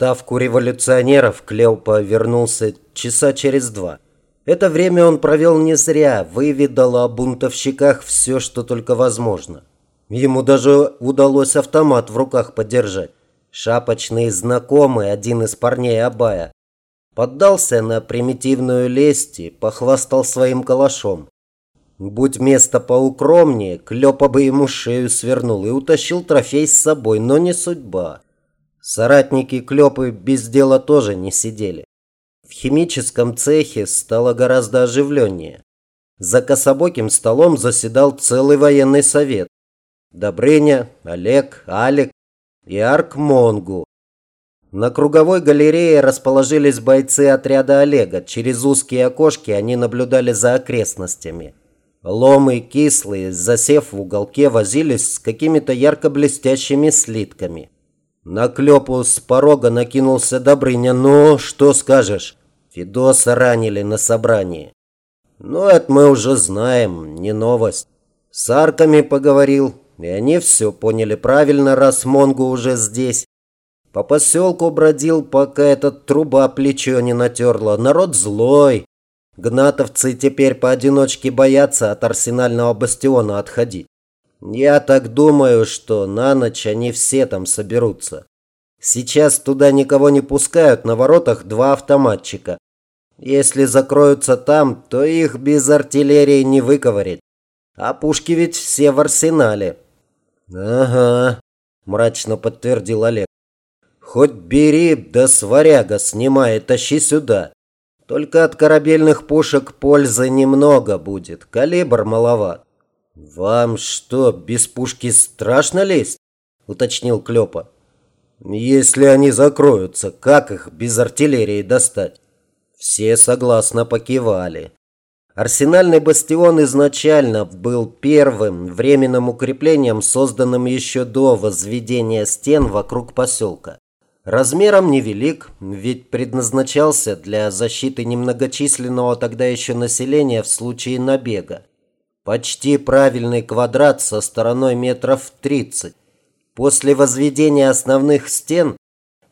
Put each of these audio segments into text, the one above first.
ставку революционеров Клеопа вернулся часа через два. Это время он провел не зря, выведал о бунтовщиках все, что только возможно. Ему даже удалось автомат в руках подержать. Шапочный знакомый, один из парней Абая, поддался на примитивную лесть и похвастал своим калашом. Будь место поукромнее, Клёпа бы ему шею свернул и утащил трофей с собой, но не судьба. Соратники Клёпы без дела тоже не сидели. В химическом цехе стало гораздо оживленнее. За кособоким столом заседал целый военный совет. Добрыня, Олег, Алик и Арк Монгу. На круговой галерее расположились бойцы отряда Олега. Через узкие окошки они наблюдали за окрестностями. Ломы кислые, засев в уголке, возились с какими-то ярко-блестящими слитками. На клепу с порога накинулся Добрыня. «Ну, что скажешь?» Федоса ранили на собрании. «Ну, это мы уже знаем, не новость. С арками поговорил, и они все поняли правильно, раз Монгу уже здесь. По поселку бродил, пока этот труба плечо не натерла. Народ злой, Гнатовцы теперь поодиночке боятся от арсенального бастиона отходить. Я так думаю, что на ночь они все там соберутся. Сейчас туда никого не пускают, на воротах два автоматчика. Если закроются там, то их без артиллерии не выковырять. А пушки ведь все в арсенале. Ага, мрачно подтвердил Олег. Хоть бери, да сваряга снимай, тащи сюда. Только от корабельных пушек пользы немного будет, калибр маловат. Вам что, без пушки страшно лезть? Уточнил Клёпа. Если они закроются, как их без артиллерии достать? Все согласно покивали. Арсенальный бастион изначально был первым временным укреплением, созданным еще до возведения стен вокруг поселка. Размером невелик, ведь предназначался для защиты немногочисленного тогда еще населения в случае набега. Почти правильный квадрат со стороной метров 30. После возведения основных стен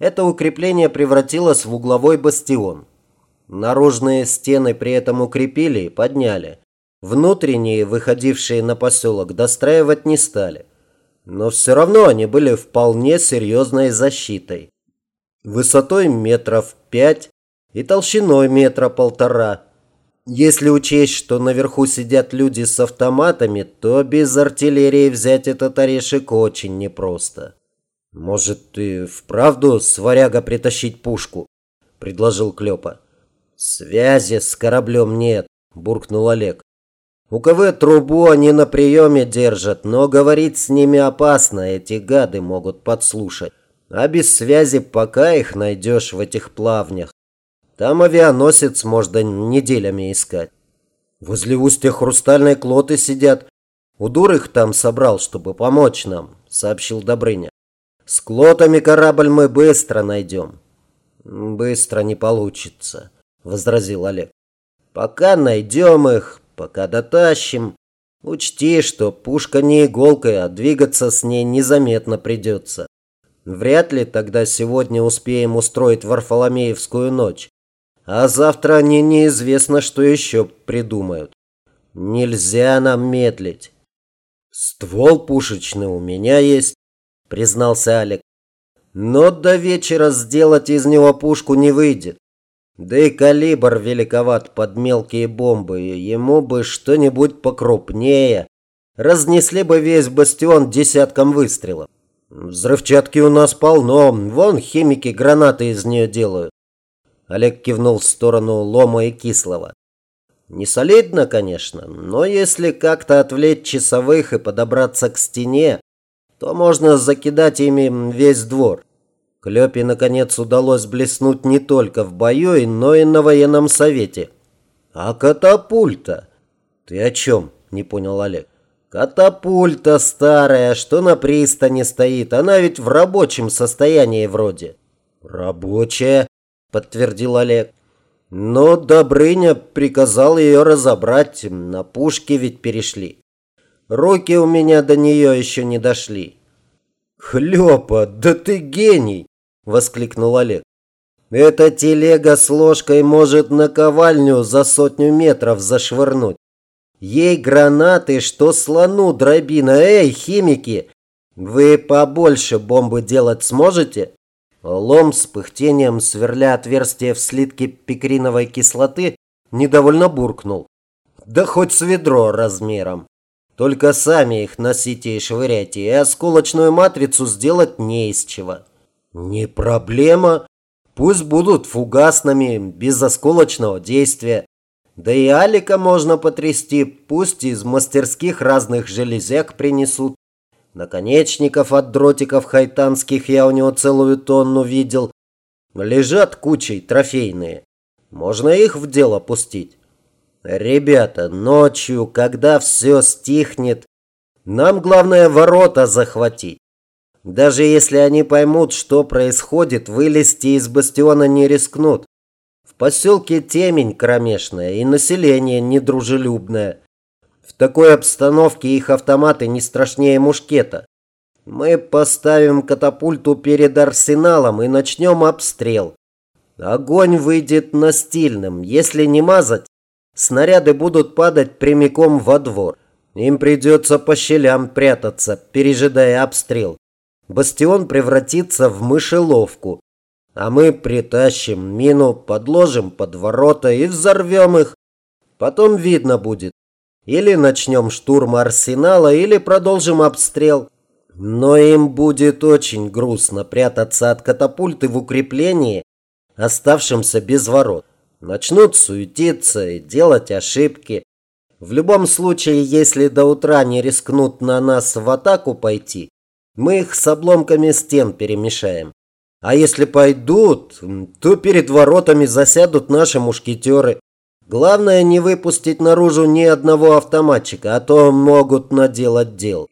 это укрепление превратилось в угловой бастион. Наружные стены при этом укрепили и подняли. Внутренние, выходившие на поселок, достраивать не стали. Но все равно они были вполне серьезной защитой высотой метров пять и толщиной метра полтора. Если учесть, что наверху сидят люди с автоматами, то без артиллерии взять этот орешек очень непросто. «Может, ты вправду с варяга притащить пушку?» – предложил Клёпа. «Связи с кораблем нет», – буркнул Олег. «У КВ трубу они на приеме держат, но говорить с ними опасно, эти гады могут подслушать. А без связи пока их найдешь в этих плавнях. Там авианосец можно неделями искать. Возле устья хрустальной клоты сидят. Удур их там собрал, чтобы помочь нам, сообщил Добрыня. С клотами корабль мы быстро найдем. Быстро не получится, возразил Олег. Пока найдем их, пока дотащим. Учти, что пушка не иголкой, а двигаться с ней незаметно придется. Вряд ли тогда сегодня успеем устроить Варфоломеевскую ночь. А завтра они неизвестно, что еще придумают. Нельзя нам медлить. Ствол пушечный у меня есть, признался Алик. Но до вечера сделать из него пушку не выйдет. Да и калибр великоват под мелкие бомбы. Ему бы что-нибудь покрупнее. Разнесли бы весь бастион десятком выстрелов. Взрывчатки у нас полно. Вон химики гранаты из нее делают. Олег кивнул в сторону Лома и Кислого. Не солидно, конечно, но если как-то отвлечь часовых и подобраться к стене, то можно закидать ими весь двор. Клёпе, наконец, удалось блеснуть не только в бою, но и на военном совете. «А катапульта?» «Ты о чем?» – не понял Олег. Катапульта старая, что на пристани стоит. Она ведь в рабочем состоянии вроде. Рабочая, подтвердил Олег. Но Добрыня приказал ее разобрать. На пушки ведь перешли. Руки у меня до нее еще не дошли. Хлёпа, да ты гений! воскликнул Олег. «Эта телега с ложкой может наковальню за сотню метров зашвырнуть. Ей гранаты, что слону дробина. Эй, химики, вы побольше бомбы делать сможете?» Лом с пыхтением, сверля отверстие в слитке пикриновой кислоты, недовольно буркнул. «Да хоть с ведро размером. Только сами их носите и швыряйте, и осколочную матрицу сделать не из чего». «Не проблема. Пусть будут фугасными, без осколочного действия. Да и Алика можно потрясти, пусть из мастерских разных железяк принесут. Наконечников от дротиков хайтанских я у него целую тонну видел. Лежат кучей трофейные. Можно их в дело пустить. Ребята, ночью, когда все стихнет, нам главное ворота захватить. Даже если они поймут, что происходит, вылезти из бастиона не рискнут. В поселке темень кромешная и население недружелюбное. Такой обстановке их автоматы не страшнее мушкета. Мы поставим катапульту перед арсеналом и начнем обстрел. Огонь выйдет настильным. Если не мазать, снаряды будут падать прямиком во двор. Им придется по щелям прятаться, пережидая обстрел. Бастион превратится в мышеловку. А мы притащим мину, подложим под ворота и взорвем их. Потом видно будет, или начнем штурм арсенала, или продолжим обстрел. Но им будет очень грустно прятаться от катапульты в укреплении, оставшимся без ворот. Начнут суетиться и делать ошибки. В любом случае, если до утра не рискнут на нас в атаку пойти, мы их с обломками стен перемешаем. А если пойдут, то перед воротами засядут наши мушкетеры. Главное не выпустить наружу ни одного автоматчика, а то могут наделать дел.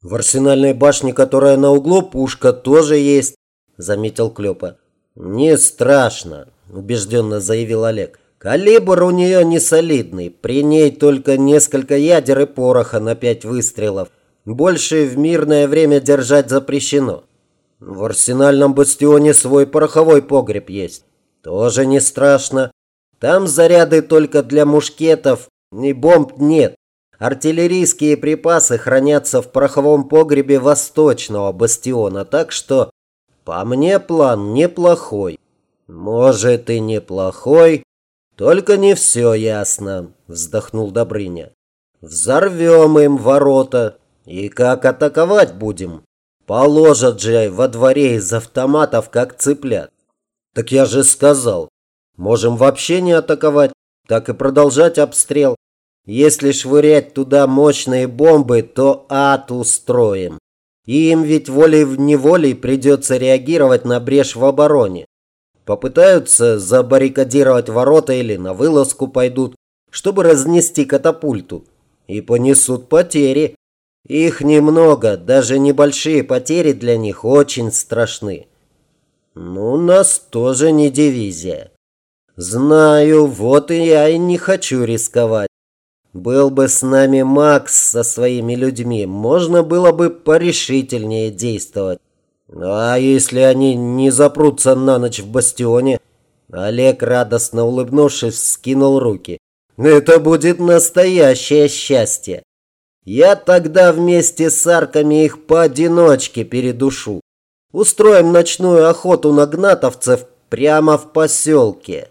В арсенальной башне, которая на углу, пушка тоже есть, заметил Клёпа. Не страшно, убежденно заявил Олег. Калибр у нее не солидный, при ней только несколько ядер и пороха на пять выстрелов. Больше в мирное время держать запрещено. В арсенальном бастионе свой пороховой погреб есть. Тоже не страшно. Там заряды только для мушкетов, и бомб нет. Артиллерийские припасы хранятся в пороховом погребе восточного бастиона, так что, по мне, план неплохой. Может и неплохой, только не все ясно, вздохнул Добрыня. Взорвем им ворота, и как атаковать будем? Положат же во дворе из автоматов, как цыплят. Так я же сказал, Можем вообще не атаковать, так и продолжать обстрел. Если швырять туда мощные бомбы, то ад устроим. Им ведь волей-неволей придется реагировать на брешь в обороне. Попытаются забаррикадировать ворота или на вылазку пойдут, чтобы разнести катапульту. И понесут потери. Их немного, даже небольшие потери для них очень страшны. Ну, нас тоже не дивизия. Знаю, вот и я и не хочу рисковать. Был бы с нами Макс со своими людьми, можно было бы порешительнее действовать. А если они не запрутся на ночь в бастионе? Олег, радостно улыбнувшись, скинул руки. Это будет настоящее счастье. Я тогда вместе с арками их поодиночке передушу. Устроим ночную охоту на гнатовцев прямо в поселке.